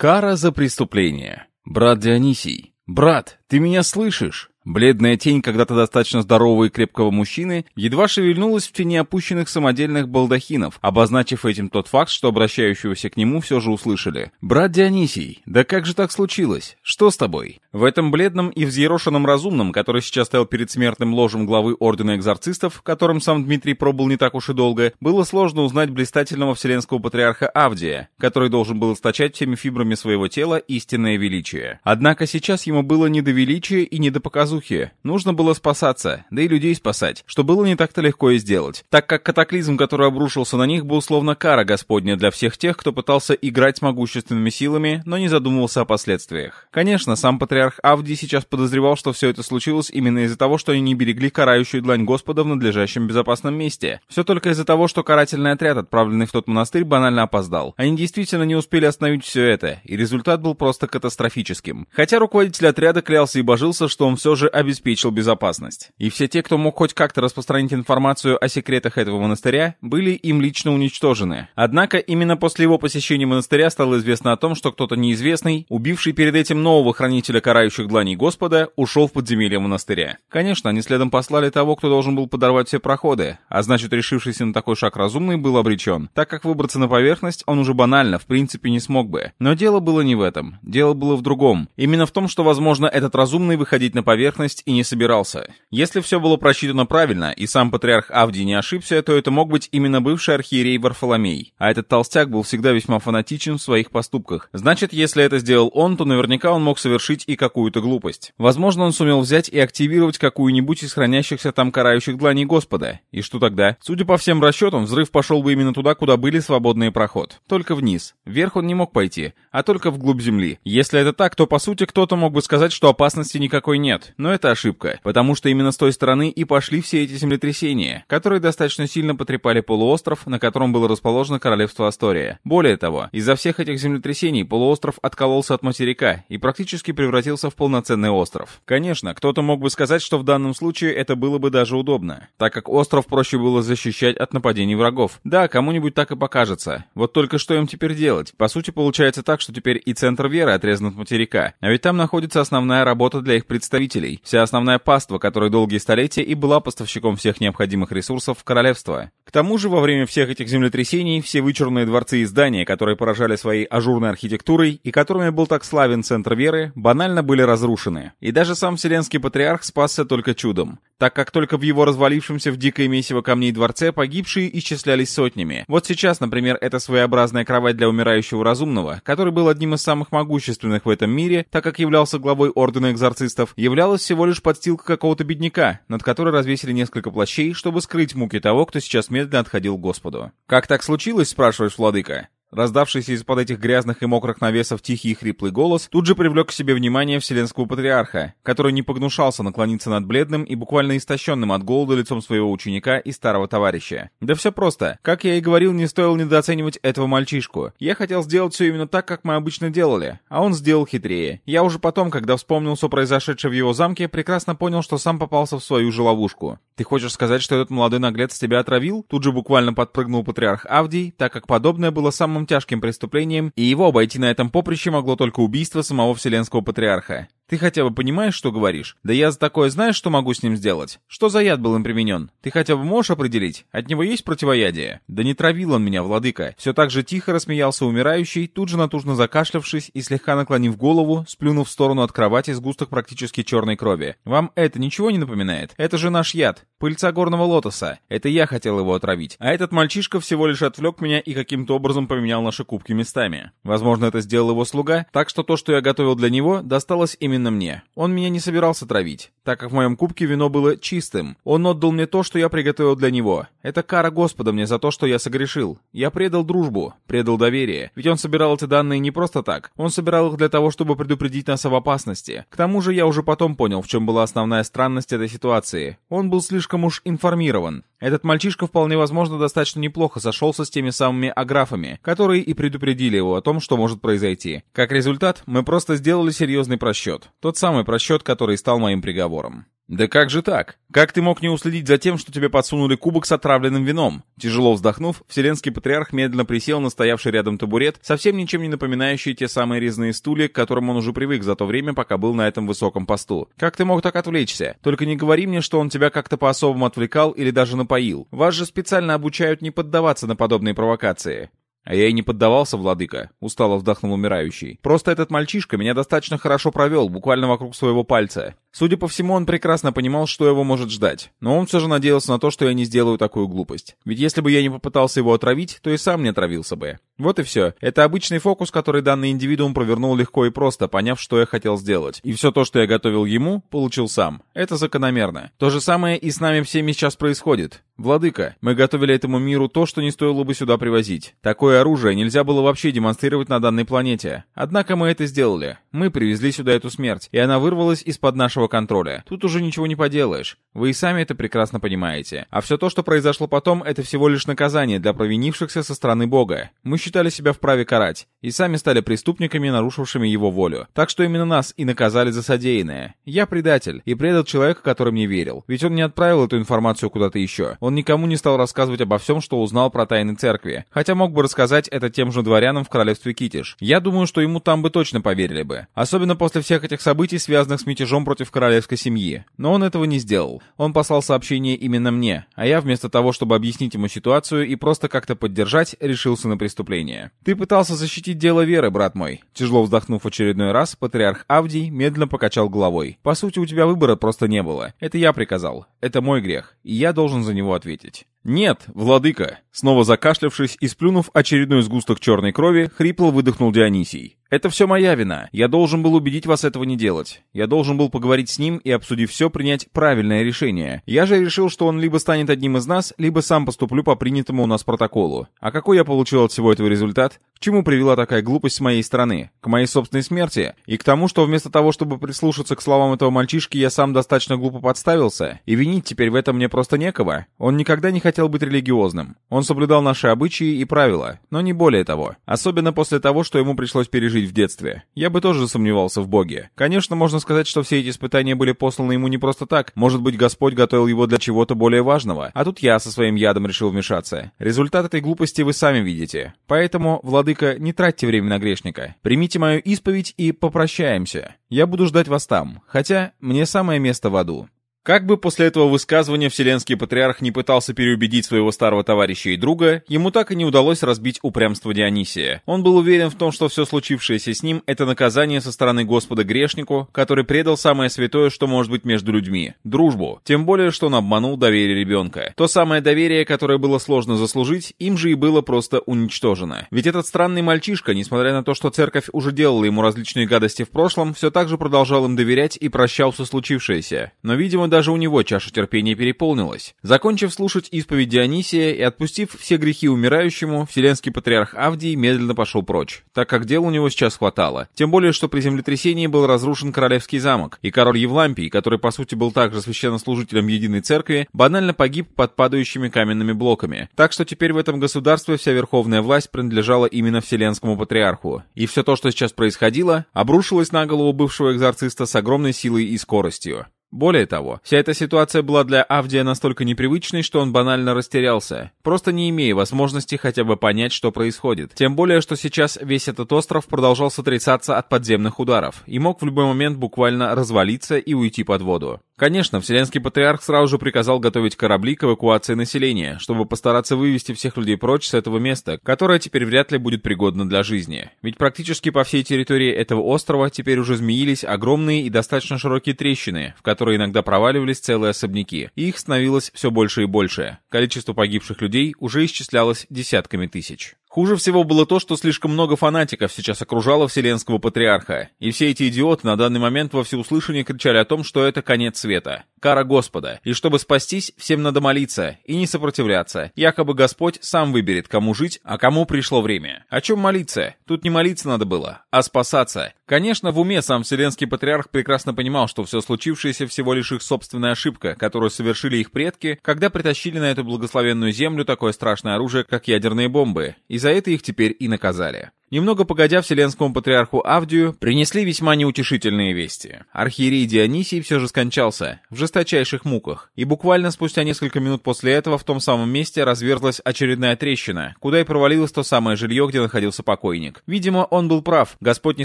Кара за преступление. Брат Дионисий. Брат, ты меня слышишь? Бледная тень когда-то достаточно здорового и крепкого мужчины едва шевельнулась в тени опущенных самодельных балдахинов, обозначив этим тот факт, что обращающегося к нему все же услышали. «Брат Дионисий, да как же так случилось? Что с тобой?» В этом бледном и взъерошенном разумном, который сейчас стоял перед смертным ложем главы Ордена Экзорцистов, которым сам Дмитрий пробыл не так уж и долго, было сложно узнать блистательного вселенского патриарха Авдия, который должен был источать всеми фибрами своего тела истинное величие. Однако сейчас ему было не до величия и не до показухи, показухи. Нужно было спасаться, да и людей спасать, что было не так-то легко и сделать, так как катаклизм, который обрушился на них, был словно кара Господня для всех тех, кто пытался играть с могущественными силами, но не задумывался о последствиях. Конечно, сам патриарх Авдий сейчас подозревал, что все это случилось именно из-за того, что они не берегли карающую длань Господа в надлежащем безопасном месте. Все только из-за того, что карательный отряд, отправленный в тот монастырь, банально опоздал. Они действительно не успели остановить все это, и результат был просто катастрофическим. Хотя руководитель отряда клялся и божился, что он все же обеспечил безопасность. И все те, кто мог хоть как-то распространить информацию о секретах этого монастыря, были им лично уничтожены. Однако именно после его посещения монастыря стало известно о том, что кто-то неизвестный, убивший перед этим нового хранителя карающих дланей Господа, ушел в подземелье монастыря. Конечно, они следом послали того, кто должен был подорвать все проходы, а значит, решившийся на такой шаг разумный был обречен, так как выбраться на поверхность он уже банально, в принципе, не смог бы. Но дело было не в этом. Дело было в другом. Именно в том, что, возможно, этот разумный выходить на поверхность поверхность и не собирался. Если все было просчитано правильно, и сам патриарх Авдий не ошибся, то это мог быть именно бывший архиерей Варфоломей. А этот толстяк был всегда весьма фанатичен в своих поступках. Значит, если это сделал он, то наверняка он мог совершить и какую-то глупость. Возможно, он сумел взять и активировать какую-нибудь из хранящихся там карающих дланей Господа. И что тогда? Судя по всем расчетам, взрыв пошел бы именно туда, куда были свободный проход. Только вниз. Вверх он не мог пойти, а только вглубь земли. Если это так, то по сути кто-то мог бы сказать, что опасности никакой нет. Но это ошибка, потому что именно с той стороны и пошли все эти землетрясения, которые достаточно сильно потрепали полуостров, на котором было расположено королевство Астория. Более того, из-за всех этих землетрясений полуостров откололся от материка и практически превратился в полноценный остров. Конечно, кто-то мог бы сказать, что в данном случае это было бы даже удобно, так как остров проще было защищать от нападений врагов. Да, кому-нибудь так и покажется. Вот только что им теперь делать? По сути, получается так, что теперь и центр веры отрезан от материка, а ведь там находится основная работа для их представителей, жителей, вся основная паства, которая долгие столетия и была поставщиком всех необходимых ресурсов в королевство. К тому же, во время всех этих землетрясений, все вычурные дворцы и здания, которые поражали своей ажурной архитектурой и которыми был так славен центр веры, банально были разрушены. И даже сам Вселенский Патриарх спасся только чудом, так как только в его развалившемся в дикое месиво камней дворце погибшие исчислялись сотнями. Вот сейчас, например, эта своеобразная кровать для умирающего разумного, который был одним из самых могущественных в этом мире, так как являлся главой Ордена Экзорцистов, являлась всего лишь подстилка какого-то бедняка, над которой развесили несколько плащей, чтобы скрыть муки того, кто сейчас медленно отходил к Господу. «Как так случилось?» — спрашиваешь, владыка. Раздавшийся из-под этих грязных и мокрых навесов тихий и хриплый голос тут же привлек к себе внимание Вселенского Патриарха, который не погнушался наклониться над бледным и буквально истощенным от голода лицом своего ученика и старого товарища. Да все просто. Как я и говорил, не стоило недооценивать этого мальчишку. Я хотел сделать все именно так, как мы обычно делали, а он сделал хитрее. Я уже потом, когда вспомнил все произошедшее в его замке, прекрасно понял, что сам попался в свою же ловушку. Ты хочешь сказать, что этот молодой наглец тебя отравил? Тут же буквально подпрыгнул Патриарх Авдий, так как подобное было самым самым тяжким преступлением, и его обойти на этом поприще могло только убийство самого Вселенского Патриарха. Ты хотя бы понимаешь, что говоришь? Да я за такое знаешь, что могу с ним сделать? Что за яд был им применен? Ты хотя бы можешь определить? От него есть противоядие? Да не травил он меня, владыка. Все так же тихо рассмеялся умирающий, тут же натужно закашлявшись и слегка наклонив голову, сплюнув в сторону от кровати сгусток практически черной крови. Вам это ничего не напоминает? Это же наш яд. Пыльца горного лотоса. Это я хотел его отравить. А этот мальчишка всего лишь отвлек меня и каким-то образом поменял наши кубки местами. Возможно, это сделал его слуга, так что то, что я готовил для него, досталось именно именно мне. Он меня не собирался травить, так как в моем кубке вино было чистым. Он отдал мне то, что я приготовил для него. Это кара Господа мне за то, что я согрешил. Я предал дружбу, предал доверие. Ведь он собирал эти данные не просто так. Он собирал их для того, чтобы предупредить нас об опасности. К тому же я уже потом понял, в чем была основная странность этой ситуации. Он был слишком уж информирован. Этот мальчишка вполне возможно достаточно неплохо сошелся с теми самыми аграфами, которые и предупредили его о том, что может произойти. Как результат, мы просто сделали серьезный просчет. Тот самый просчет, который стал моим приговором. «Да как же так? Как ты мог не уследить за тем, что тебе подсунули кубок с отравленным вином?» Тяжело вздохнув, Вселенский Патриарх медленно присел на стоявший рядом табурет, совсем ничем не напоминающий те самые резные стулья, к которым он уже привык за то время, пока был на этом высоком посту. «Как ты мог так отвлечься? Только не говори мне, что он тебя как-то по-особому отвлекал или даже напоил. Вас же специально обучают не поддаваться на подобные провокации». «А я и не поддавался, владыка», — устало вздохнул умирающий. «Просто этот мальчишка меня достаточно хорошо провел, буквально вокруг своего пальца. Судя по всему, он прекрасно понимал, что его может ждать. Но он все же надеялся на то, что я не сделаю такую глупость. Ведь если бы я не попытался его отравить, то и сам не отравился бы. Вот и все. Это обычный фокус, который данный индивидуум провернул легко и просто, поняв, что я хотел сделать. И все то, что я готовил ему, получил сам. Это закономерно. То же самое и с нами всеми сейчас происходит. Владыка, мы готовили этому миру то, что не стоило бы сюда привозить. Такое оружие нельзя было вообще демонстрировать на данной планете. Однако мы это сделали. Мы привезли сюда эту смерть, и она вырвалась из-под нашего контроля. Тут уже ничего не поделаешь. Вы и сами это прекрасно понимаете. А все то, что произошло потом, это всего лишь наказание для провинившихся со стороны Бога. Мы считали себя вправе карать, и сами стали преступниками, нарушившими его волю. Так что именно нас и наказали за содеянное. Я предатель, и предал человека, который мне верил. Ведь он не отправил эту информацию куда-то еще. Он никому не стал рассказывать обо всем, что узнал про тайны церкви. Хотя мог бы рассказать это тем же дворянам в королевстве Китиш. Я думаю, что ему там бы точно поверили бы. Особенно после всех этих событий, связанных с мятежом против королевской семьи. Но он этого не сделал. Он послал сообщение именно мне, а я вместо того, чтобы объяснить ему ситуацию и просто как-то поддержать, решился на преступление. Ты пытался защитить дело веры, брат мой. Тяжело вздохнув очередной раз, патриарх Авдий медленно покачал головой. По сути, у тебя выбора просто не было. Это я приказал. Это мой грех, и я должен за него ответить. «Нет, владыка!» Снова закашлявшись и сплюнув очередной сгусток черной крови, хрипло выдохнул Дионисий. «Это все моя вина. Я должен был убедить вас этого не делать. Я должен был поговорить с ним и, обсудив все, принять правильное решение. Я же решил, что он либо станет одним из нас, либо сам поступлю по принятому у нас протоколу. А какой я получил от всего этого результат? К чему привела такая глупость с моей стороны? К моей собственной смерти? И к тому, что вместо того, чтобы прислушаться к словам этого мальчишки, я сам достаточно глупо подставился? И винить теперь в этом мне просто некого. Он никогда не хотел быть религиозным. Он соблюдал наши обычаи и правила, но не более того. Особенно после того, что ему пришлось пережить в детстве. Я бы тоже сомневался в Боге. Конечно, можно сказать, что все эти испытания были посланы ему не просто так. Может быть, Господь готовил его для чего-то более важного. А тут я со своим ядом решил вмешаться. Результат этой глупости вы сами видите. Поэтому, владыка, не тратьте время на грешника. Примите мою исповедь и попрощаемся. Я буду ждать вас там. Хотя, мне самое место в аду. Как бы после этого высказывания Вселенский Патриарх не пытался переубедить своего старого товарища и друга, ему так и не удалось разбить упрямство Дионисия. Он был уверен в том, что все случившееся с ним — это наказание со стороны Господа грешнику, который предал самое святое, что может быть между людьми — дружбу. Тем более, что он обманул доверие ребенка. То самое доверие, которое было сложно заслужить, им же и было просто уничтожено. Ведь этот странный мальчишка, несмотря на то, что церковь уже делала ему различные гадости в прошлом, все так же продолжал им доверять и прощал все случившееся. Но, видимо, даже у него чаша терпения переполнилась. Закончив слушать исповедь Дионисия и отпустив все грехи умирающему, вселенский патриарх Авдий медленно пошел прочь, так как дел у него сейчас хватало. Тем более, что при землетрясении был разрушен королевский замок, и король Евлампий, который по сути был также священнослужителем Единой Церкви, банально погиб под падающими каменными блоками. Так что теперь в этом государстве вся верховная власть принадлежала именно вселенскому патриарху. И все то, что сейчас происходило, обрушилось на голову бывшего экзорциста с огромной силой и скоростью. Более того, вся эта ситуация была для Авдия настолько непривычной, что он банально растерялся, просто не имея возможности хотя бы понять, что происходит. Тем более, что сейчас весь этот остров продолжал сотрясаться от подземных ударов и мог в любой момент буквально развалиться и уйти под воду. Конечно, Вселенский Патриарх сразу же приказал готовить корабли к эвакуации населения, чтобы постараться вывести всех людей прочь с этого места, которое теперь вряд ли будет пригодно для жизни. Ведь практически по всей территории этого острова теперь уже змеились огромные и достаточно широкие трещины, в которые иногда проваливались целые особняки, и их становилось все больше и больше. Количество погибших людей уже исчислялось десятками тысяч. Хуже всего было то, что слишком много фанатиков сейчас окружало Вселенского Патриарха, и все эти идиоты на данный момент во всеуслышание кричали о том, что это конец света, кара Господа, и чтобы спастись, всем надо молиться и не сопротивляться. Якобы Господь сам выберет, кому жить, а кому пришло время. О чем молиться? Тут не молиться надо было, а спасаться. Конечно, в уме сам Вселенский Патриарх прекрасно понимал, что все случившееся всего лишь их собственная ошибка, которую совершили их предки, когда притащили на эту благословенную землю такое страшное оружие, как ядерные бомбы, и за это их теперь и наказали. Немного погодя, вселенскому патриарху Авдию принесли весьма неутешительные вести. Архиерей Дионисий все же скончался, в жесточайших муках, и буквально спустя несколько минут после этого в том самом месте разверзлась очередная трещина, куда и провалилось то самое жилье, где находился покойник. Видимо, он был прав, Господь не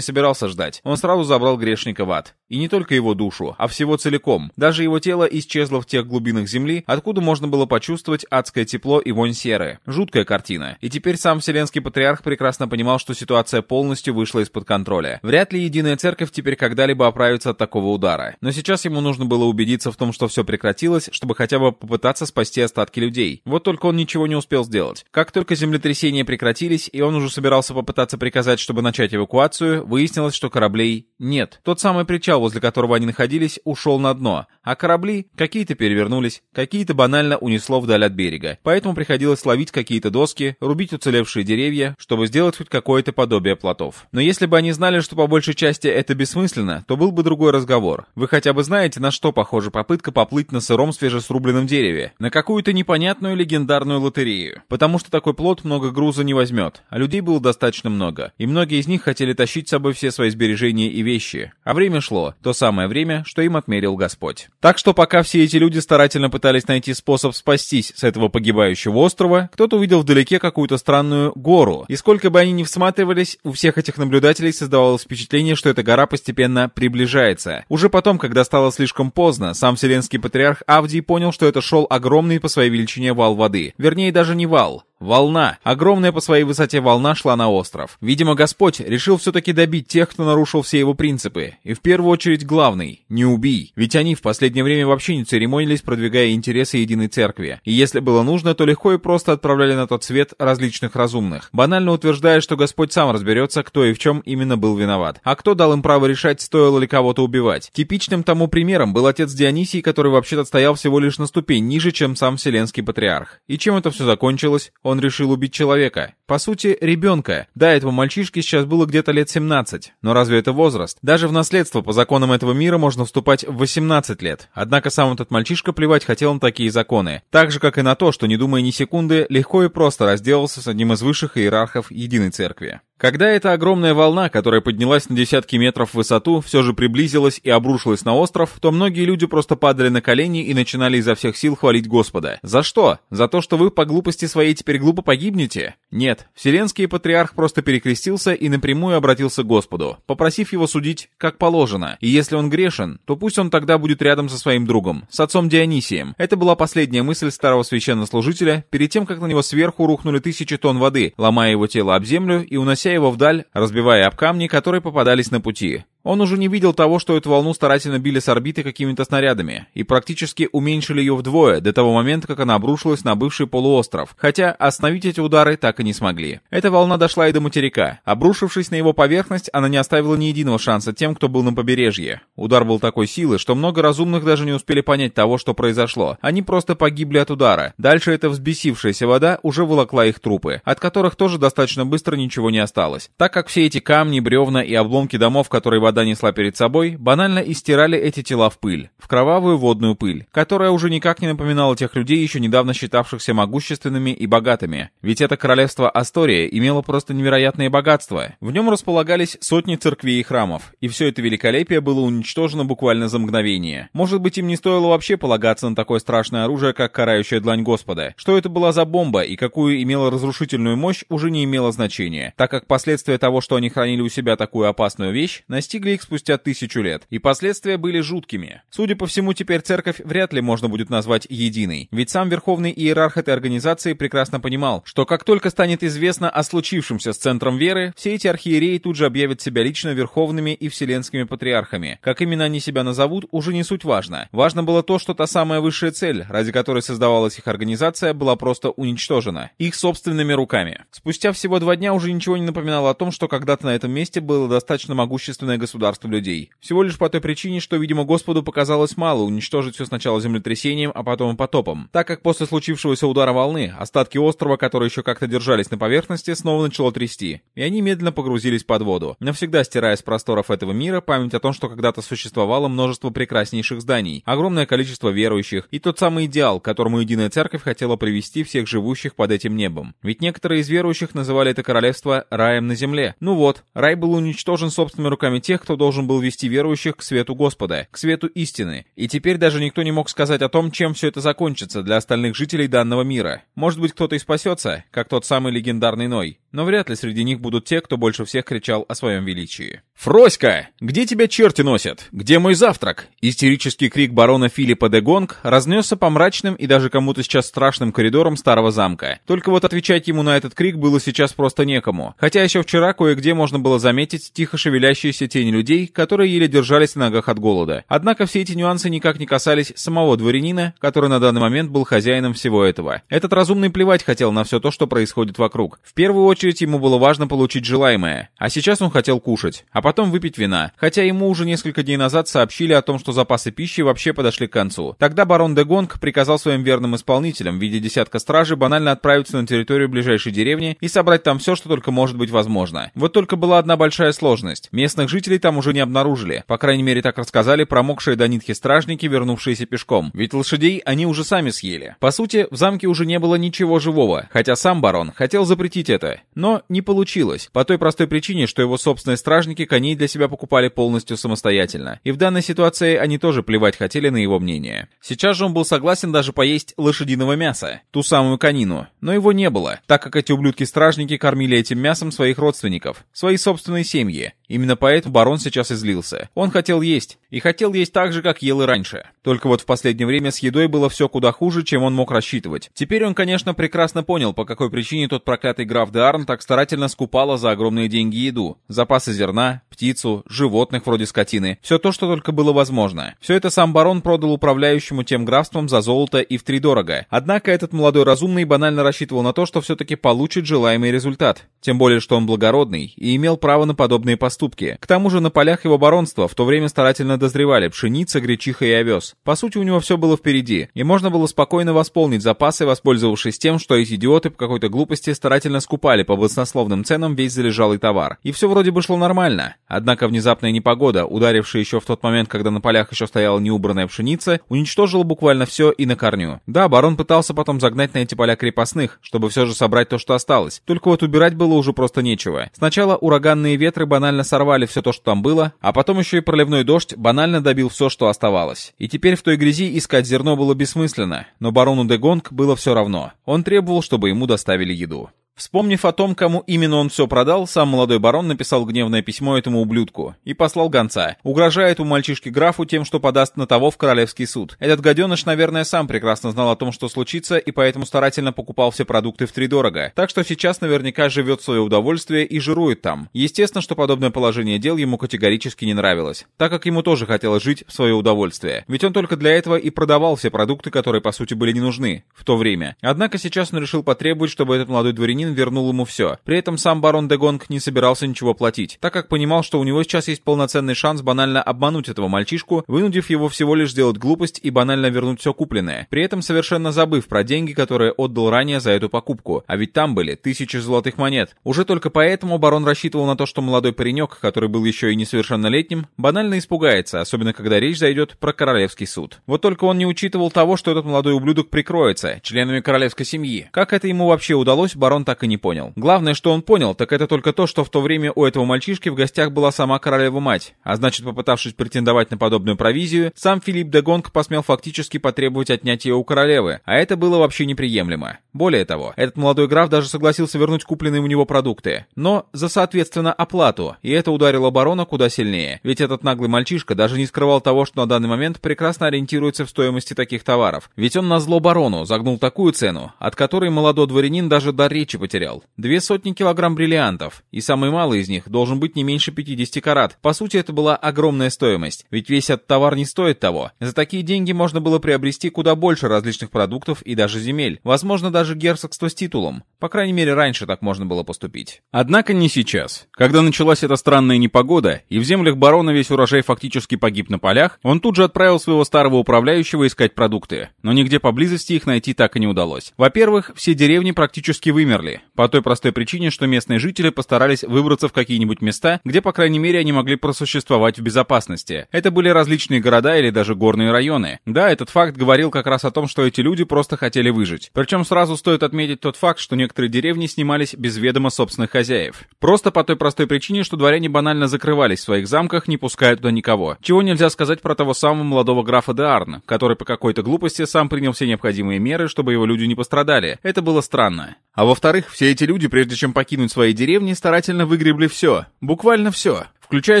собирался ждать, он сразу забрал грешника в ад. И не только его душу, а всего целиком. Даже его тело исчезло в тех глубинах земли, откуда можно было почувствовать адское тепло и вонь серы. Жуткая картина. И теперь сам Вселенский Патриарх прекрасно понимал, что ситуация полностью вышла из-под контроля. Вряд ли Единая Церковь теперь когда-либо оправится от такого удара. Но сейчас ему нужно было убедиться в том, что все прекратилось, чтобы хотя бы попытаться спасти остатки людей. Вот только он ничего не успел сделать. Как только землетрясения прекратились, и он уже собирался попытаться приказать, чтобы начать эвакуацию, выяснилось, что кораблей нет. Тот самый причал, возле которого они находились, ушел на дно, а корабли какие-то перевернулись, какие-то банально унесло вдаль от берега. Поэтому приходилось ловить какие-то доски, рубить уцелевшие деревья, чтобы сделать хоть какое-то подобие плотов. Но если бы они знали, что по большей части это бессмысленно, то был бы другой разговор. Вы хотя бы знаете, на что похожа попытка поплыть на сыром свежесрубленном дереве? На какую-то непонятную легендарную лотерею. Потому что такой плот много груза не возьмет, а людей было достаточно много. И многие из них хотели тащить с собой все свои сбережения и вещи. А время шло, то самое время, что им отмерил Господь. Так что пока все эти люди старательно пытались найти способ спастись с этого погибающего острова, кто-то увидел вдалеке какую-то странную гору. И сколько бы они ни всматривались, у всех этих наблюдателей создавалось впечатление, что эта гора постепенно приближается. Уже потом, когда стало слишком поздно, сам вселенский патриарх Авдий понял, что это шел огромный по своей величине вал воды. Вернее, даже не вал, Волна. Огромная по своей высоте волна шла на остров. Видимо, Господь решил все-таки добить тех, кто нарушил все его принципы. И в первую очередь главный — не убий. Ведь они в последнее время вообще не церемонились, продвигая интересы единой церкви. И если было нужно, то легко и просто отправляли на тот свет различных разумных, банально утверждая, что Господь сам разберется, кто и в чем именно был виноват. А кто дал им право решать, стоило ли кого-то убивать. Типичным тому примером был отец Дионисий, который вообще-то стоял всего лишь на ступень ниже, чем сам Вселенский Патриарх. И чем это все закончилось? Он решил убить человека. По сути, ребенка. Да, этому мальчишке сейчас было где-то лет 17. Но разве это возраст? Даже в наследство по законам этого мира можно вступать в 18 лет. Однако сам этот мальчишка плевать хотел на такие законы. Так же, как и на то, что, не думая ни секунды, легко и просто разделался с одним из высших иерархов Единой Церкви. Когда эта огромная волна, которая поднялась на десятки метров в высоту, все же приблизилась и обрушилась на остров, то многие люди просто падали на колени и начинали изо всех сил хвалить Господа. За что? За то, что вы по глупости своей теперь глупо погибнете? Нет. Вселенский патриарх просто перекрестился и напрямую обратился к Господу, попросив его судить как положено. И если он грешен, то пусть он тогда будет рядом со своим другом, с отцом Дионисием. Это была последняя мысль старого священнослужителя перед тем, как на него сверху рухнули тысячи тонн воды, ломая его тело об землю и унося унося его вдаль, разбивая об камни, которые попадались на пути. Он уже не видел того, что эту волну старательно били с орбиты какими-то снарядами, и практически уменьшили ее вдвое, до того момента, как она обрушилась на бывший полуостров, хотя остановить эти удары так и не смогли. Эта волна дошла и до материка. Обрушившись на его поверхность, она не оставила ни единого шанса тем, кто был на побережье. Удар был такой силы, что много разумных даже не успели понять того, что произошло. Они просто погибли от удара. Дальше эта взбесившаяся вода уже волокла их трупы, от которых тоже достаточно быстро ничего не осталось. Так как все эти камни, бревна и обломки домов, которые вода вода несла перед собой, банально истирали эти тела в пыль, в кровавую водную пыль, которая уже никак не напоминала тех людей, еще недавно считавшихся могущественными и богатыми. Ведь это королевство Астория имело просто невероятные богатства. В нем располагались сотни церквей и храмов, и все это великолепие было уничтожено буквально за мгновение. Может быть, им не стоило вообще полагаться на такое страшное оружие, как карающая длань Господа. Что это была за бомба и какую имела разрушительную мощь, уже не имело значения, так как последствия того, что они хранили у себя такую опасную вещь, настигли достигли их спустя тысячу лет, и последствия были жуткими. Судя по всему, теперь церковь вряд ли можно будет назвать единой, ведь сам верховный иерарх этой организации прекрасно понимал, что как только станет известно о случившемся с центром веры, все эти архиереи тут же объявят себя лично верховными и вселенскими патриархами. Как именно они себя назовут, уже не суть важно. Важно было то, что та самая высшая цель, ради которой создавалась их организация, была просто уничтожена. Их собственными руками. Спустя всего два дня уже ничего не напоминало о том, что когда-то на этом месте было достаточно могущественное государством людей. Всего лишь по той причине, что, видимо, Господу показалось мало уничтожить все сначала землетрясением, а потом и потопом. Так как после случившегося удара волны, остатки острова, которые еще как-то держались на поверхности, снова начало трясти, и они медленно погрузились под воду, навсегда стирая с просторов этого мира память о том, что когда-то существовало множество прекраснейших зданий, огромное количество верующих и тот самый идеал, к которому Единая Церковь хотела привести всех живущих под этим небом. Ведь некоторые из верующих называли это королевство раем на земле. Ну вот, рай был уничтожен собственными руками тех, кто должен был вести верующих к свету Господа, к свету истины. И теперь даже никто не мог сказать о том, чем все это закончится для остальных жителей данного мира. Может быть, кто-то и спасется, как тот самый легендарный Ной но вряд ли среди них будут те, кто больше всех кричал о своем величии. «Фроська! Где тебя черти носят? Где мой завтрак?» Истерический крик барона Филиппа де Гонг разнесся по мрачным и даже кому-то сейчас страшным коридорам старого замка. Только вот отвечать ему на этот крик было сейчас просто некому. Хотя еще вчера кое-где можно было заметить тихо шевелящиеся тени людей, которые еле держались на ногах от голода. Однако все эти нюансы никак не касались самого дворянина, который на данный момент был хозяином всего этого. Этот разумный плевать хотел на все то, что происходит вокруг. В первую очередь очередь ему было важно получить желаемое, а сейчас он хотел кушать, а потом выпить вина, хотя ему уже несколько дней назад сообщили о том, что запасы пищи вообще подошли к концу. Тогда барон де Гонг приказал своим верным исполнителям в виде десятка стражи банально отправиться на территорию ближайшей деревни и собрать там все, что только может быть возможно. Вот только была одна большая сложность. Местных жителей там уже не обнаружили, по крайней мере так рассказали промокшие до нитки стражники, вернувшиеся пешком, ведь лошадей они уже сами съели. По сути, в замке уже не было ничего живого, хотя сам барон хотел запретить это. Но не получилось, по той простой причине, что его собственные стражники коней для себя покупали полностью самостоятельно. И в данной ситуации они тоже плевать хотели на его мнение. Сейчас же он был согласен даже поесть лошадиного мяса, ту самую конину, но его не было, так как эти ублюдки-стражники кормили этим мясом своих родственников, свои собственные семьи. Именно поэтому барон сейчас излился. Он хотел есть, и хотел есть так же, как ел и раньше. Только вот в последнее время с едой было все куда хуже, чем он мог рассчитывать. Теперь он, конечно, прекрасно понял, по какой причине тот проклятый граф де Арн так старательно скупала за огромные деньги еду. Запасы зерна, птицу, животных вроде скотины. Все то, что только было возможно. Все это сам барон продал управляющему тем графством за золото и втридорого. Однако этот молодой разумный банально рассчитывал на то, что все-таки получит желаемый результат. Тем более, что он благородный и имел право на подобные поступки. К тому же на полях его баронства в то время старательно дозревали пшеница, гречиха и овес. По сути, у него все было впереди, и можно было спокойно восполнить запасы, воспользовавшись тем, что эти идиоты по какой-то глупости старательно скупали по баснословным ценам весь залежалый товар. И все вроде бы шло нормально. Однако внезапная непогода, ударившая еще в тот момент, когда на полях еще стояла неубранная пшеница, уничтожила буквально все и на корню. Да, барон пытался потом загнать на эти поля крепостных, чтобы все же собрать то, что осталось. Только вот убирать было уже просто нечего. Сначала ураганные ветры банально сорвали все то, что там было, а потом еще и проливной дождь банально добил все, что оставалось. И теперь в той грязи искать зерно было бессмысленно, но барону Дегонг было все равно. Он требовал, чтобы ему доставили еду. Вспомнив о том, кому именно он все продал, сам молодой барон написал гневное письмо этому ублюдку и послал гонца, угрожая этому мальчишке-графу тем, что подаст на того в королевский суд. Этот гаденыш, наверное, сам прекрасно знал о том, что случится, и поэтому старательно покупал все продукты втридорого. Так что сейчас наверняка живет в свое удовольствие и жирует там. Естественно, что подобное положение дел ему категорически не нравилось, так как ему тоже хотелось жить в свое удовольствие. Ведь он только для этого и продавал все продукты, которые по сути были не нужны в то время. Однако сейчас он решил потребовать, чтобы этот молодой дворянин Минин вернул ему все. При этом сам барон Дегонг не собирался ничего платить, так как понимал, что у него сейчас есть полноценный шанс банально обмануть этого мальчишку, вынудив его всего лишь сделать глупость и банально вернуть все купленное, при этом совершенно забыв про деньги, которые отдал ранее за эту покупку, а ведь там были тысячи золотых монет. Уже только поэтому барон рассчитывал на то, что молодой паренек, который был еще и несовершеннолетним, банально испугается, особенно когда речь зайдет про королевский суд. Вот только он не учитывал того, что этот молодой ублюдок прикроется членами королевской семьи. Как это ему вообще удалось, барон так так и не понял. Главное, что он понял, так это только то, что в то время у этого мальчишки в гостях была сама королева-мать, а значит, попытавшись претендовать на подобную провизию, сам Филипп де Гонг посмел фактически потребовать отнять ее у королевы, а это было вообще неприемлемо. Более того, этот молодой граф даже согласился вернуть купленные у него продукты, но за соответственно оплату, и это ударило барона куда сильнее, ведь этот наглый мальчишка даже не скрывал того, что на данный момент прекрасно ориентируется в стоимости таких товаров, ведь он на зло барону загнул такую цену, от которой молодой дворянин даже до речи потерял? Две сотни килограмм бриллиантов, и самый малый из них должен быть не меньше 50 карат. По сути, это была огромная стоимость, ведь весь этот товар не стоит того. За такие деньги можно было приобрести куда больше различных продуктов и даже земель. Возможно, даже герцогство с титулом. По крайней мере, раньше так можно было поступить. Однако не сейчас. Когда началась эта странная непогода, и в землях барона весь урожай фактически погиб на полях, он тут же отправил своего старого управляющего искать продукты. Но нигде поблизости их найти так и не удалось. Во-первых, все деревни практически вымерли. По той простой причине, что местные жители постарались выбраться в какие-нибудь места, где, по крайней мере, они могли просуществовать в безопасности. Это были различные города или даже горные районы. Да, этот факт говорил как раз о том, что эти люди просто хотели выжить. Причем сразу стоит отметить тот факт, что некоторые деревни снимались без ведома собственных хозяев. Просто по той простой причине, что дворяне банально закрывались в своих замках, не пуская туда никого. Чего нельзя сказать про того самого молодого графа де который по какой-то глупости сам принял все необходимые меры, чтобы его люди не пострадали. Это было странно. А во-вторых, все эти люди, прежде чем покинуть свои деревни, старательно выгребли все. Буквально все включая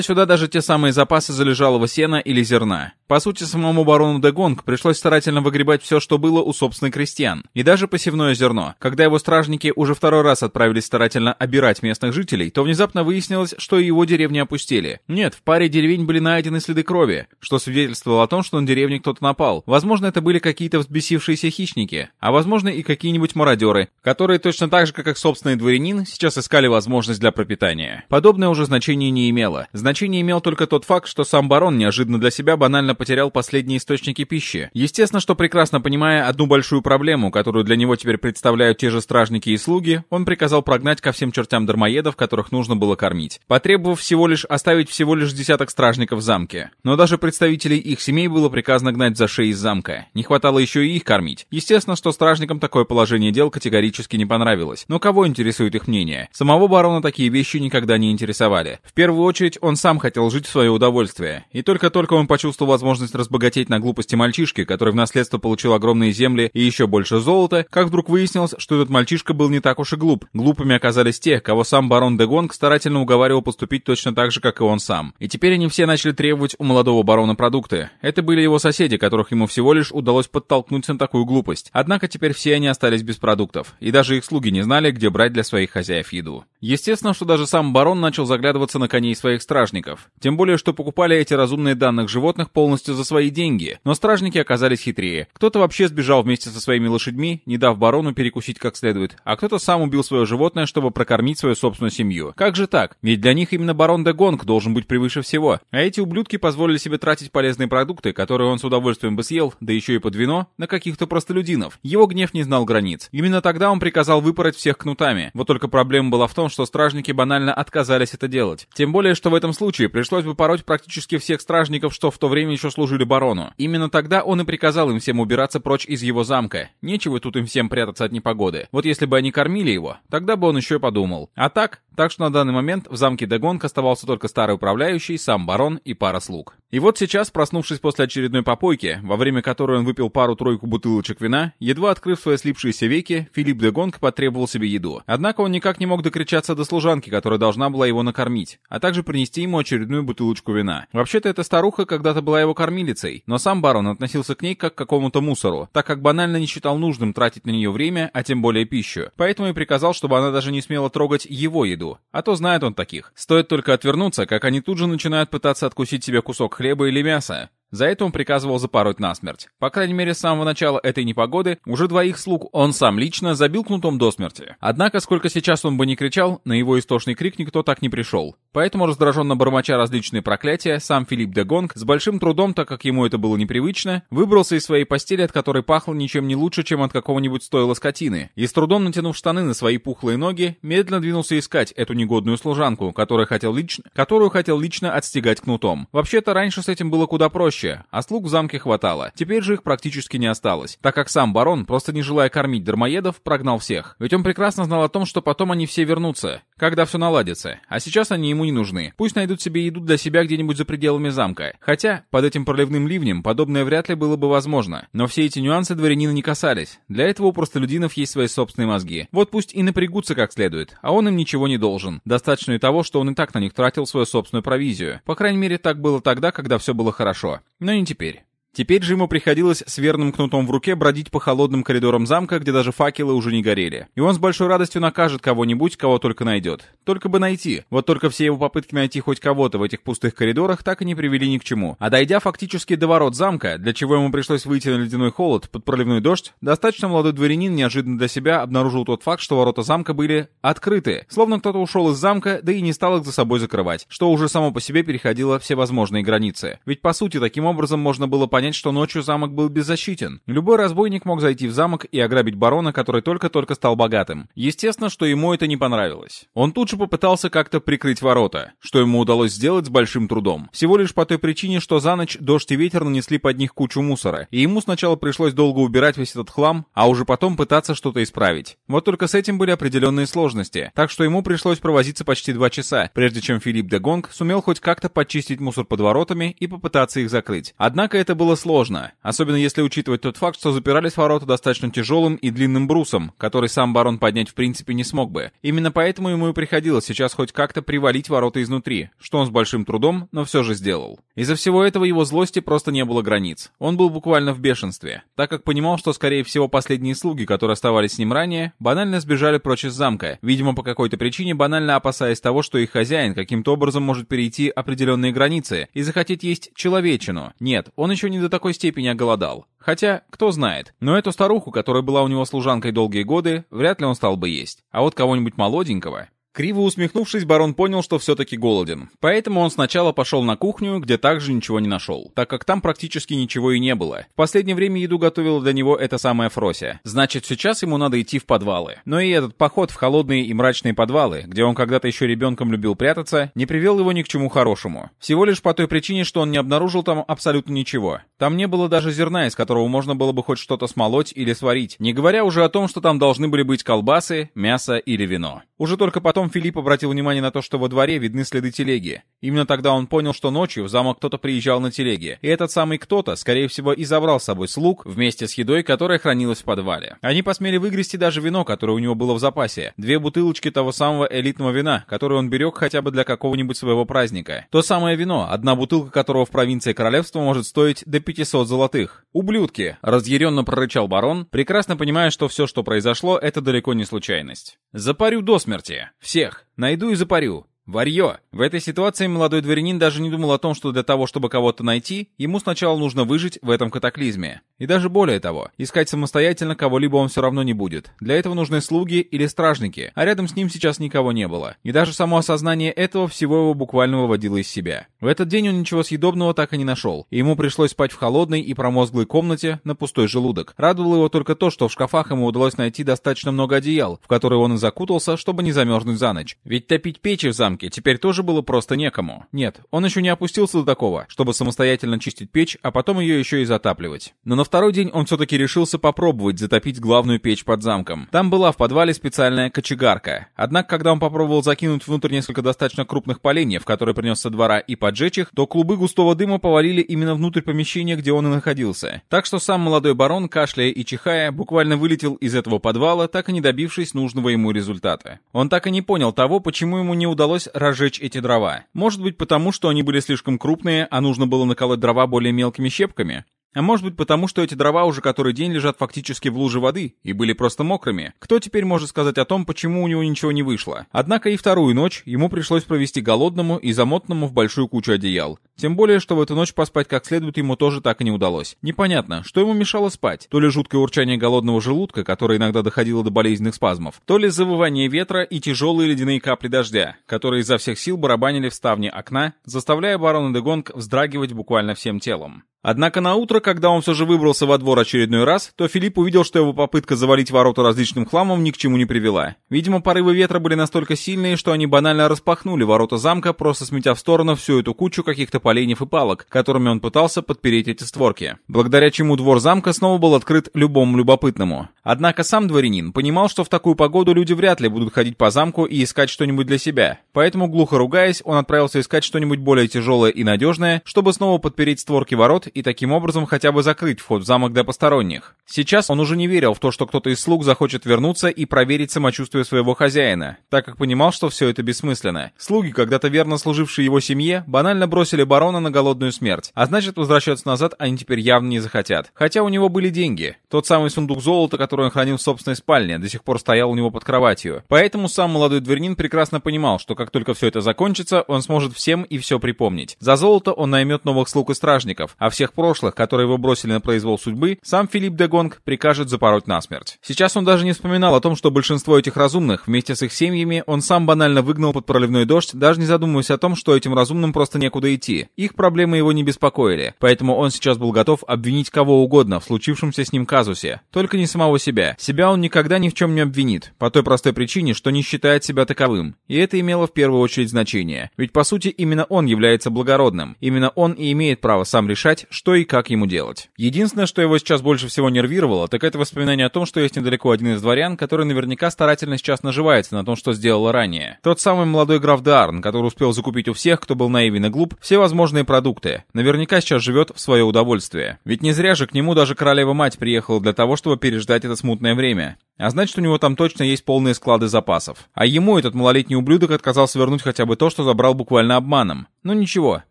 сюда даже те самые запасы залежалого сена или зерна. По сути, самому барону Дегонг пришлось старательно выгребать все, что было у собственных крестьян, и даже посевное зерно. Когда его стражники уже второй раз отправились старательно обирать местных жителей, то внезапно выяснилось, что его деревни опустели. Нет, в паре деревень были найдены следы крови, что свидетельствовало о том, что на деревне кто-то напал. Возможно, это были какие-то взбесившиеся хищники, а возможно и какие-нибудь мародеры, которые точно так же, как их собственный дворянин, сейчас искали возможность для пропитания. Подобное уже значение не имело. Значение имел только тот факт, что сам барон неожиданно для себя банально потерял последние источники пищи. Естественно, что прекрасно понимая одну большую проблему, которую для него теперь представляют те же стражники и слуги, он приказал прогнать ко всем чертям дармоедов, которых нужно было кормить, потребовав всего лишь оставить всего лишь десяток стражников в замке. Но даже представителей их семей было приказано гнать за шеи из замка. Не хватало еще и их кормить. Естественно, что стражникам такое положение дел категорически не понравилось. Но кого интересует их мнение? Самого барона такие вещи никогда не интересовали. В первую очередь, он сам хотел жить в свое удовольствие. И только-только он почувствовал возможность возможность разбогатеть на глупости мальчишки, который в наследство получил огромные земли и еще больше золота, как вдруг выяснилось, что этот мальчишка был не так уж и глуп. Глупыми оказались те, кого сам барон Дегонг старательно уговаривал поступить точно так же, как и он сам. И теперь они все начали требовать у молодого барона продукты. Это были его соседи, которых ему всего лишь удалось подтолкнуть на такую глупость. Однако теперь все они остались без продуктов, и даже их слуги не знали, где брать для своих хозяев еду. Естественно, что даже сам барон начал заглядываться на коней своих стражников. Тем более, что покупали эти разумные данных животных полностью полностью за свои деньги, но стражники оказались хитрее. Кто-то вообще сбежал вместе со своими лошадьми, не дав барону перекусить как следует, а кто-то сам убил свое животное, чтобы прокормить свою собственную семью. Как же так? Ведь для них именно барон де Гонг должен быть превыше всего. А эти ублюдки позволили себе тратить полезные продукты, которые он с удовольствием бы съел, да еще и под вино, на каких-то простолюдинов. Его гнев не знал границ. Именно тогда он приказал выпороть всех кнутами. Вот только проблема была в том, что стражники банально отказались это делать. Тем более, что в этом случае пришлось бы пороть практически всех стражников, что в то время еще служили барону. Именно тогда он и приказал им всем убираться прочь из его замка. Нечего тут им всем прятаться от непогоды. Вот если бы они кормили его, тогда бы он еще и подумал. А так, так что на данный момент в замке Дегонг оставался только старый управляющий, сам барон и пара слуг. И вот сейчас, проснувшись после очередной попойки, во время которой он выпил пару-тройку бутылочек вина, едва открыв свои слипшиеся веки, Филипп Дегонг потребовал себе еду. Однако он никак не мог докричаться до служанки, которая должна была его накормить, а также принести ему очередную бутылочку вина. Вообще-то эта старуха когда-то была его кормилицей, но сам барон относился к ней как к какому-то мусору, так как банально не считал нужным тратить на нее время, а тем более пищу. Поэтому и приказал, чтобы она даже не смела трогать его еду. А то знает он таких. Стоит только отвернуться, как они тут же начинают пытаться откусить себе кусок хлеба или мяса. За это он приказывал запороть насмерть. По крайней мере, с самого начала этой непогоды уже двоих слуг он сам лично забил кнутом до смерти. Однако, сколько сейчас он бы не кричал, на его истошный крик никто так не пришел. Поэтому, раздраженно бормоча различные проклятия, сам Филипп де Гонг с большим трудом, так как ему это было непривычно, выбрался из своей постели, от которой пахло ничем не лучше, чем от какого-нибудь стойла скотины, и с трудом натянув штаны на свои пухлые ноги, медленно двинулся искать эту негодную служанку, которую хотел лично, которую хотел лично отстегать кнутом. Вообще-то раньше с этим было куда проще, проще, а слуг в замке хватало. Теперь же их практически не осталось, так как сам барон, просто не желая кормить дармоедов, прогнал всех. Ведь он прекрасно знал о том, что потом они все вернутся, когда все наладится. А сейчас они ему не нужны. Пусть найдут себе еду для себя где-нибудь за пределами замка. Хотя, под этим проливным ливнем подобное вряд ли было бы возможно. Но все эти нюансы дворянина не касались. Для этого у простолюдинов есть свои собственные мозги. Вот пусть и напрягутся как следует, а он им ничего не должен. Достаточно и того, что он и так на них тратил свою собственную провизию. По крайней мере, так было тогда, когда все было хорошо. Но не теперь. Теперь же ему приходилось с верным кнутом в руке бродить по холодным коридорам замка, где даже факелы уже не горели. И он с большой радостью накажет кого-нибудь, кого только найдет. Только бы найти. Вот только все его попытки найти хоть кого-то в этих пустых коридорах так и не привели ни к чему. А дойдя фактически до ворот замка, для чего ему пришлось выйти на ледяной холод под проливной дождь, достаточно молодой дворянин неожиданно для себя обнаружил тот факт, что ворота замка были открыты. Словно кто-то ушел из замка, да и не стал их за собой закрывать, что уже само по себе переходило все возможные границы. Ведь по сути таким образом можно было понять, что ночью замок был беззащитен. Любой разбойник мог зайти в замок и ограбить барона, который только-только стал богатым. Естественно, что ему это не понравилось. Он тут же попытался как-то прикрыть ворота, что ему удалось сделать с большим трудом. Всего лишь по той причине, что за ночь дождь и ветер нанесли под них кучу мусора, и ему сначала пришлось долго убирать весь этот хлам, а уже потом пытаться что-то исправить. Вот только с этим были определенные сложности, так что ему пришлось провозиться почти два часа, прежде чем Филипп де Гонг сумел хоть как-то почистить мусор под воротами и попытаться их закрыть. Однако это было сложно, особенно если учитывать тот факт, что запирались ворота достаточно тяжелым и длинным брусом, который сам барон поднять в принципе не смог бы. Именно поэтому ему и приходилось сейчас хоть как-то привалить ворота изнутри, что он с большим трудом, но все же сделал. Из-за всего этого его злости просто не было границ. Он был буквально в бешенстве, так как понимал, что скорее всего последние слуги, которые оставались с ним ранее, банально сбежали прочь из замка, видимо по какой-то причине банально опасаясь того, что их хозяин каким-то образом может перейти определенные границы и захотеть есть человечину. Нет, он еще не до такой степени оголодал. Хотя, кто знает. Но эту старуху, которая была у него служанкой долгие годы, вряд ли он стал бы есть. А вот кого-нибудь молоденького... Криво усмехнувшись, барон понял, что все-таки голоден. Поэтому он сначала пошел на кухню, где также ничего не нашел, так как там практически ничего и не было. В последнее время еду готовила для него эта самая Фрося. Значит, сейчас ему надо идти в подвалы. Но и этот поход в холодные и мрачные подвалы, где он когда-то еще ребенком любил прятаться, не привел его ни к чему хорошему. Всего лишь по той причине, что он не обнаружил там абсолютно ничего. Там не было даже зерна, из которого можно было бы хоть что-то смолоть или сварить, не говоря уже о том, что там должны были быть колбасы, мясо или вино. Уже только потом Филипп обратил внимание на то, что во дворе видны следы телеги. Именно тогда он понял, что ночью в замок кто-то приезжал на телеге. И этот самый кто-то, скорее всего, и забрал с собой слуг вместе с едой, которая хранилась в подвале. Они посмели выгрести даже вино, которое у него было в запасе. Две бутылочки того самого элитного вина, которое он берег хотя бы для какого-нибудь своего праздника. То самое вино, одна бутылка которого в провинции королевства может стоить до 500 золотых. «Ублюдки!» — разъяренно прорычал барон, прекрасно понимая, что все, что произошло, это далеко не случайность. «Запарю до смерти. Всех. Найду и запарю. Варьё! В этой ситуации молодой дворянин даже не думал о том, что для того, чтобы кого-то найти, ему сначала нужно выжить в этом катаклизме. И даже более того, искать самостоятельно кого-либо он все равно не будет. Для этого нужны слуги или стражники, а рядом с ним сейчас никого не было. И даже само осознание этого всего его буквально выводило из себя. В этот день он ничего съедобного так и не нашел, и ему пришлось спать в холодной и промозглой комнате на пустой желудок. Радовало его только то, что в шкафах ему удалось найти достаточно много одеял, в которые он и закутался, чтобы не замерзнуть за ночь. Ведь топить печи в замке теперь тоже было просто некому. Нет, он еще не опустился до такого, чтобы самостоятельно чистить печь, а потом ее еще и затапливать. Но на второй день он все-таки решился попробовать затопить главную печь под замком. Там была в подвале специальная кочегарка. Однако, когда он попробовал закинуть внутрь несколько достаточно крупных поленьев, которые принес со двора, и поджечь их, то клубы густого дыма повалили именно внутрь помещения, где он и находился. Так что сам молодой барон, кашляя и чихая, буквально вылетел из этого подвала, так и не добившись нужного ему результата. Он так и не понял того, почему ему не удалось разжечь эти дрова. Может быть потому, что они были слишком крупные, а нужно было наколоть дрова более мелкими щепками? А может быть потому, что эти дрова уже который день лежат фактически в луже воды и были просто мокрыми. Кто теперь может сказать о том, почему у него ничего не вышло? Однако и вторую ночь ему пришлось провести голодному и замотанному в большую кучу одеял. Тем более, что в эту ночь поспать как следует ему тоже так и не удалось. Непонятно, что ему мешало спать. То ли жуткое урчание голодного желудка, которое иногда доходило до болезненных спазмов, то ли завывание ветра и тяжелые ледяные капли дождя, которые изо всех сил барабанили в ставни окна, заставляя барона Дегонг вздрагивать буквально всем телом. Однако на утро, когда он все же выбрался во двор очередной раз, то Филипп увидел, что его попытка завалить ворота различным хламом ни к чему не привела. Видимо, порывы ветра были настолько сильные, что они банально распахнули ворота замка, просто сметя в сторону всю эту кучу каких-то поленьев и палок, которыми он пытался подпереть эти створки. Благодаря чему двор замка снова был открыт любому любопытному. Однако сам дворянин понимал, что в такую погоду люди вряд ли будут ходить по замку и искать что-нибудь для себя. Поэтому, глухо ругаясь, он отправился искать что-нибудь более тяжелое и надежное, чтобы снова подпереть створки ворот и таким образом хотя бы закрыть вход в замок для посторонних. Сейчас он уже не верил в то, что кто-то из слуг захочет вернуться и проверить самочувствие своего хозяина, так как понимал, что все это бессмысленно. Слуги, когда-то верно служившие его семье, банально бросили барона на голодную смерть, а значит возвращаться назад они теперь явно не захотят. Хотя у него были деньги. Тот самый сундук золота, который он хранил в собственной спальне, до сих пор стоял у него под кроватью. Поэтому сам молодой дворянин прекрасно понимал, что как только все это закончится, он сможет всем и все припомнить. За золото он наймет новых слуг и стражников, а всех прошлых, которые его бросили на произвол судьбы, сам Филипп де Гонг прикажет запороть насмерть. Сейчас он даже не вспоминал о том, что большинство этих разумных, вместе с их семьями, он сам банально выгнал под проливной дождь, даже не задумываясь о том, что этим разумным просто некуда идти. Их проблемы его не беспокоили, поэтому он сейчас был готов обвинить кого угодно в случившемся с ним казусе, только не самого себя. Себя он никогда ни в чем не обвинит, по той простой причине, что не считает себя таковым. И это имело в первую очередь значение. Ведь по сути именно он является благородным. Именно он и имеет право сам решать, что и как ему делать. Единственное, что его сейчас больше всего нервировало, так это воспоминание о том, что есть недалеко один из дворян, который наверняка старательно сейчас наживается на том, что сделала ранее. Тот самый молодой граф Дарн, который успел закупить у всех, кто был наивен и глуп, все возможные продукты. Наверняка сейчас живет в свое удовольствие. Ведь не зря же к нему даже королева-мать приехала для того, чтобы переждать это смутное время. А значит, у него там точно есть полные склады запасов. А ему этот малолетний ублюдок отказался вернуть хотя бы то, что забрал буквально обманом. Ну ничего,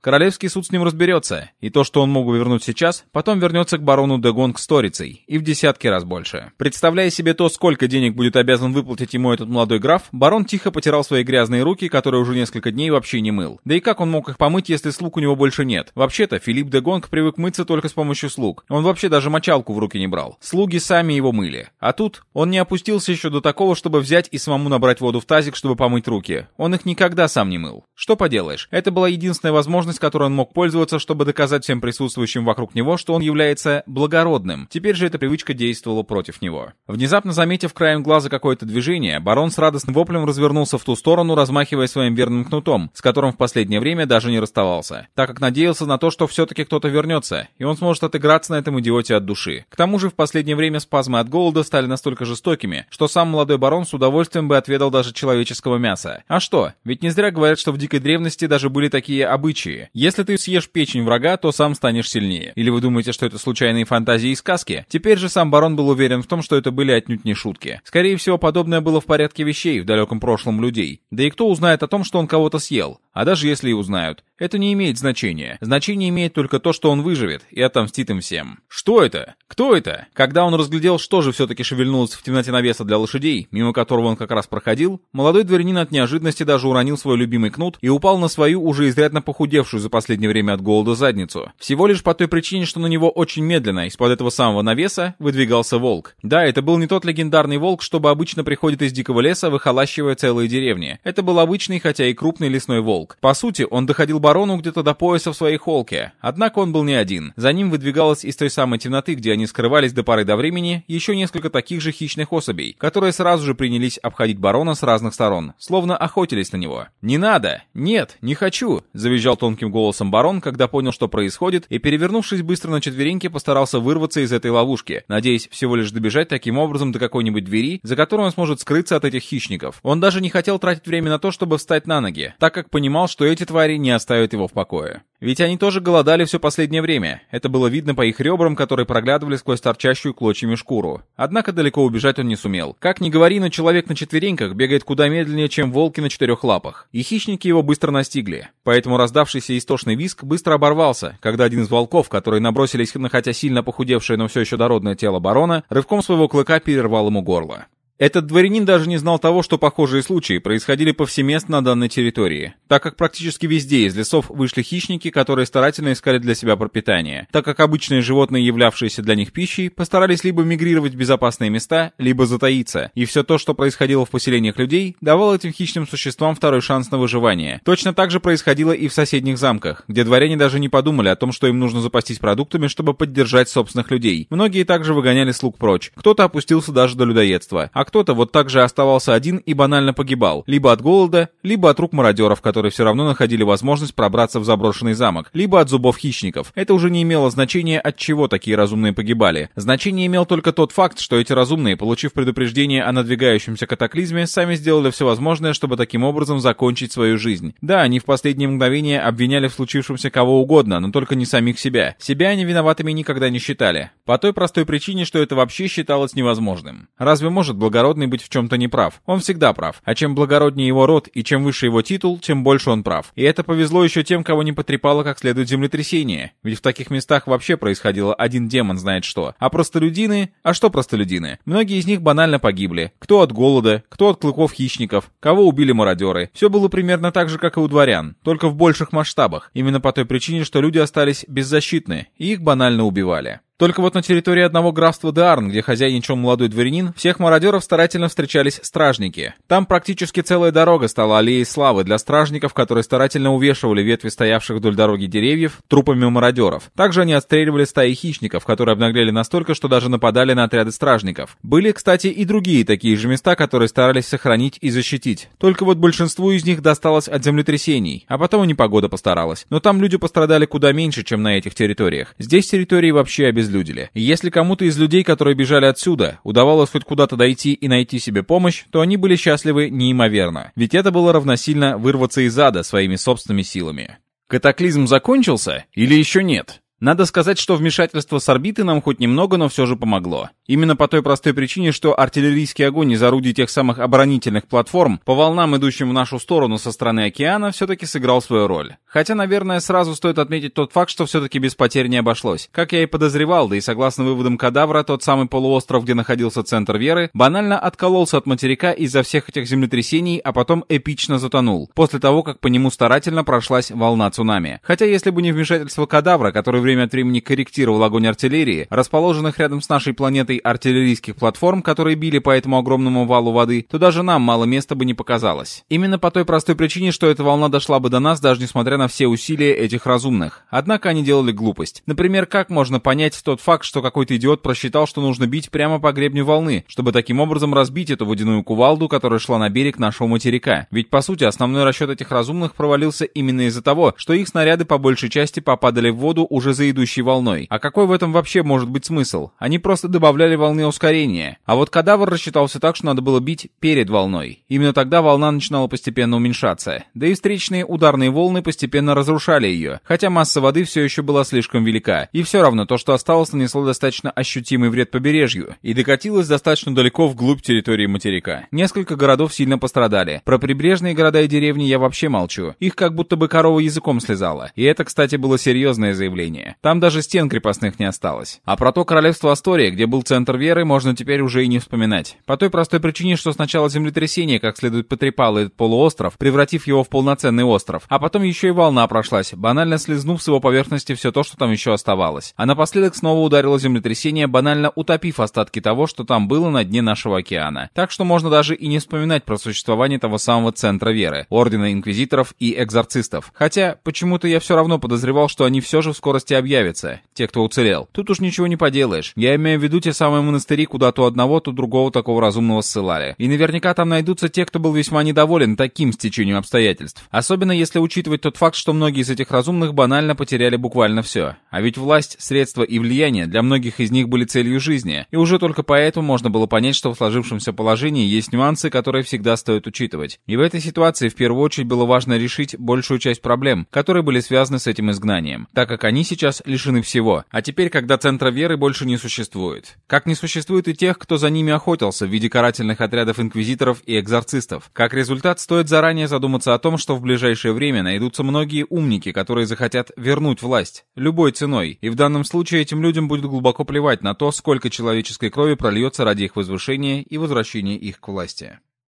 королевский суд с ним разберется, и то, что он мог бы вернуть сейчас, потом вернется к барону Дегонг сторицей, и в десятки раз больше. Представляя себе то, сколько денег будет обязан выплатить ему этот молодой граф, барон тихо потирал свои грязные руки, которые уже несколько дней вообще не мыл. Да и как он мог их помыть, если слуг у него больше нет? Вообще-то, Филипп Дегонг привык мыться только с помощью слуг. Он вообще даже мочалку в руки не брал. Слуги сами его мыли. А тут он не опустился еще до такого, чтобы взять и самому набрать воду в тазик, чтобы помыть руки. Он их никогда сам не мыл. Что поделаешь, это была единственная возможность, которой он мог пользоваться, чтобы доказать всем присутствующим вокруг него, что он является благородным. Теперь же эта привычка действовала против него. Внезапно заметив краем глаза какое-то движение, барон с радостным воплем развернулся в ту сторону, размахивая своим верным кнутом, с которым в последнее время даже не расставался, так как надеялся на то, что все-таки кто-то вернется, и он сможет отыграться на этом идиоте от души. К тому же в последнее время спазмы от голода стали настолько жестокими, что сам молодой барон с удовольствием бы отведал даже человеческого мяса. А что? Ведь не зря говорят, что в дикой древности даже были такие обычаи. Если ты съешь печень врага, то сам станешь сильнее. Или вы думаете, что это случайные фантазии и сказки? Теперь же сам барон был уверен в том, что это были отнюдь не шутки. Скорее всего, подобное было в порядке вещей в далеком прошлом людей. Да и кто узнает о том, что он кого-то съел? А даже если и узнают, это не имеет значения. Значение имеет только то, что он выживет и отомстит им всем. Что это? Кто это? Когда он разглядел, что же все-таки шевельнулось в темноте навеса для лошадей, мимо которого он как раз проходил, молодой дворянин от неожиданности даже уронил свой любимый кнут и упал на свою уже изрядно похудевшую за последнее время от голода задницу. Всего лишь по той причине, что на него очень медленно из-под этого самого навеса выдвигался волк. Да, это был не тот легендарный волк, чтобы обычно приходит из дикого леса, выхолащивая целые деревни. Это был обычный, хотя и крупный лесной волк. По сути, он доходил барону где-то до пояса в своей холке. Однако он был не один. За ним выдвигалось из той самой темноты, где они скрывались до поры до времени, еще несколько таких же хищных особей, которые сразу же принялись обходить барона с разных сторон, словно охотились на него. «Не надо! Нет, не хочу!» — завизжал тонким голосом барон, когда понял, что происходит, и, перевернувшись быстро на четвереньки, постарался вырваться из этой ловушки, надеясь всего лишь добежать таким образом до какой-нибудь двери, за которой он сможет скрыться от этих хищников. Он даже не хотел тратить время на то, чтобы встать на ноги, так как понимал, что эти твари не оставят его в покое. Ведь они тоже голодали все последнее время. Это было видно по их ребрам, которые проглядывали сквозь торчащую клочьями шкуру. Однако далеко убежать он не сумел. Как ни говори, но человек на четвереньках бегает куда медленнее, чем волки на четырех лапах. И хищники его быстро настигли. Поэтому раздавшийся истошный виск быстро оборвался, когда один из волков, которые набросились на хотя сильно похудевшее, но все еще дородное тело барона, рывком своего клыка перервал ему горло. Этот дворянин даже не знал того, что похожие случаи происходили повсеместно на данной территории, так как практически везде из лесов вышли хищники, которые старательно искали для себя пропитание, так как обычные животные, являвшиеся для них пищей, постарались либо мигрировать в безопасные места, либо затаиться, и все то, что происходило в поселениях людей, давало этим хищным существам второй шанс на выживание. Точно так же происходило и в соседних замках, где дворяне даже не подумали о том, что им нужно запастись продуктами, чтобы поддержать собственных людей. Многие также выгоняли слуг прочь, кто-то опустился даже до людоедства, а кто-то вот так же оставался один и банально погибал, либо от голода, либо от рук мародеров, которые все равно находили возможность пробраться в заброшенный замок, либо от зубов хищников. Это уже не имело значения, от чего такие разумные погибали. Значение имел только тот факт, что эти разумные, получив предупреждение о надвигающемся катаклизме, сами сделали все возможное, чтобы таким образом закончить свою жизнь. Да, они в последние мгновения обвиняли в случившемся кого угодно, но только не самих себя. Себя они виноватыми никогда не считали. По той простой причине, что это вообще считалось невозможным. Разве может благодаря благородный быть в чем-то неправ. Он всегда прав. А чем благороднее его род и чем выше его титул, тем больше он прав. И это повезло еще тем, кого не потрепало как следует землетрясение. Ведь в таких местах вообще происходило один демон знает что. А простолюдины... А что простолюдины? Многие из них банально погибли. Кто от голода, кто от клыков хищников, кого убили мародеры. Все было примерно так же, как и у дворян, только в больших масштабах. Именно по той причине, что люди остались беззащитны, и их банально убивали. Только вот на территории одного графства Деарн, где хозяйничал молодой дворянин, всех мародеров старательно встречались стражники. Там практически целая дорога стала аллеей славы для стражников, которые старательно увешивали ветви стоявших вдоль дороги деревьев трупами мародеров. Также они отстреливали стаи хищников, которые обнаглели настолько, что даже нападали на отряды стражников. Были, кстати, и другие такие же места, которые старались сохранить и защитить. Только вот большинству из них досталось от землетрясений, а потом и непогода постаралась. Но там люди пострадали куда меньше, чем на этих территориях. Здесь территории вообще обезлюдили обезлюдили. Если кому-то из людей, которые бежали отсюда, удавалось хоть куда-то дойти и найти себе помощь, то они были счастливы неимоверно. Ведь это было равносильно вырваться из ада своими собственными силами. Катаклизм закончился или еще нет? Надо сказать, что вмешательство с орбиты нам хоть немного, но все же помогло. Именно по той простой причине, что артиллерийский огонь из орудий тех самых оборонительных платформ по волнам, идущим в нашу сторону со стороны океана, все-таки сыграл свою роль. Хотя, наверное, сразу стоит отметить тот факт, что все-таки без потерь не обошлось. Как я и подозревал, да и согласно выводам кадавра, тот самый полуостров, где находился центр Веры, банально откололся от материка из-за всех этих землетрясений, а потом эпично затонул, после того, как по нему старательно прошлась волна цунами. Хотя, если бы не вмешательство кадавра, который время от времени корректировал огонь артиллерии, расположенных рядом с нашей планетой артиллерийских платформ, которые били по этому огромному валу воды, то даже нам мало места бы не показалось. Именно по той простой причине, что эта волна дошла бы до нас, даже несмотря на все усилия этих разумных. Однако они делали глупость. Например, как можно понять тот факт, что какой-то идиот просчитал, что нужно бить прямо по гребню волны, чтобы таким образом разбить эту водяную кувалду, которая шла на берег нашего материка. Ведь, по сути, основной расчет этих разумных провалился именно из-за того, что их снаряды по большей части попадали в воду уже за идущей волной. А какой в этом вообще может быть смысл? Они просто добавляли волны ускорения. А вот кадавр рассчитался так, что надо было бить перед волной. Именно тогда волна начинала постепенно уменьшаться. Да и встречные ударные волны постепенно разрушали ее, хотя масса воды все еще была слишком велика. И все равно то, что осталось, нанесло достаточно ощутимый вред побережью и докатилось достаточно далеко вглубь территории материка. Несколько городов сильно пострадали. Про прибрежные города и деревни я вообще молчу. Их как будто бы корова языком слезала. И это, кстати, было серьезное заявление. Там даже стен крепостных не осталось. А про то королевство Астория, где был центр веры, можно теперь уже и не вспоминать. По той простой причине, что сначала землетрясение как следует потрепало этот полуостров, превратив его в полноценный остров, а потом еще и волна прошлась, банально слезнув с его поверхности все то, что там еще оставалось. А напоследок снова ударило землетрясение, банально утопив остатки того, что там было на дне нашего океана. Так что можно даже и не вспоминать про существование того самого центра веры, ордена инквизиторов и экзорцистов. Хотя, почему-то я все равно подозревал, что они все же в скорости объявятся, те, кто уцелел. Тут уж ничего не поделаешь. Я имею в виду те самые монастыри, куда то одного, то другого такого разумного ссылали. И наверняка там найдутся те, кто был весьма недоволен таким стечением обстоятельств. Особенно если учитывать тот факт, что многие из этих разумных банально потеряли буквально все. А ведь власть, средства и влияние для многих из них были целью жизни. И уже только поэтому можно было понять, что в сложившемся положении есть нюансы, которые всегда стоит учитывать. И в этой ситуации в первую очередь было важно решить большую часть проблем, которые были связаны с этим изгнанием, так как они сейчас лишены всего. А теперь, когда центра веры больше не существует. Как не существует и тех, кто за ними охотился в виде карательных отрядов инквизиторов и экзорцистов. Как результат, стоит заранее задуматься о том, что в ближайшее время найдутся многие умники, которые захотят вернуть власть. Любой ценой. И в данном случае этим людям будет глубоко плевать на то, сколько человеческой крови прольется ради их возвышения и возвращения их к власти.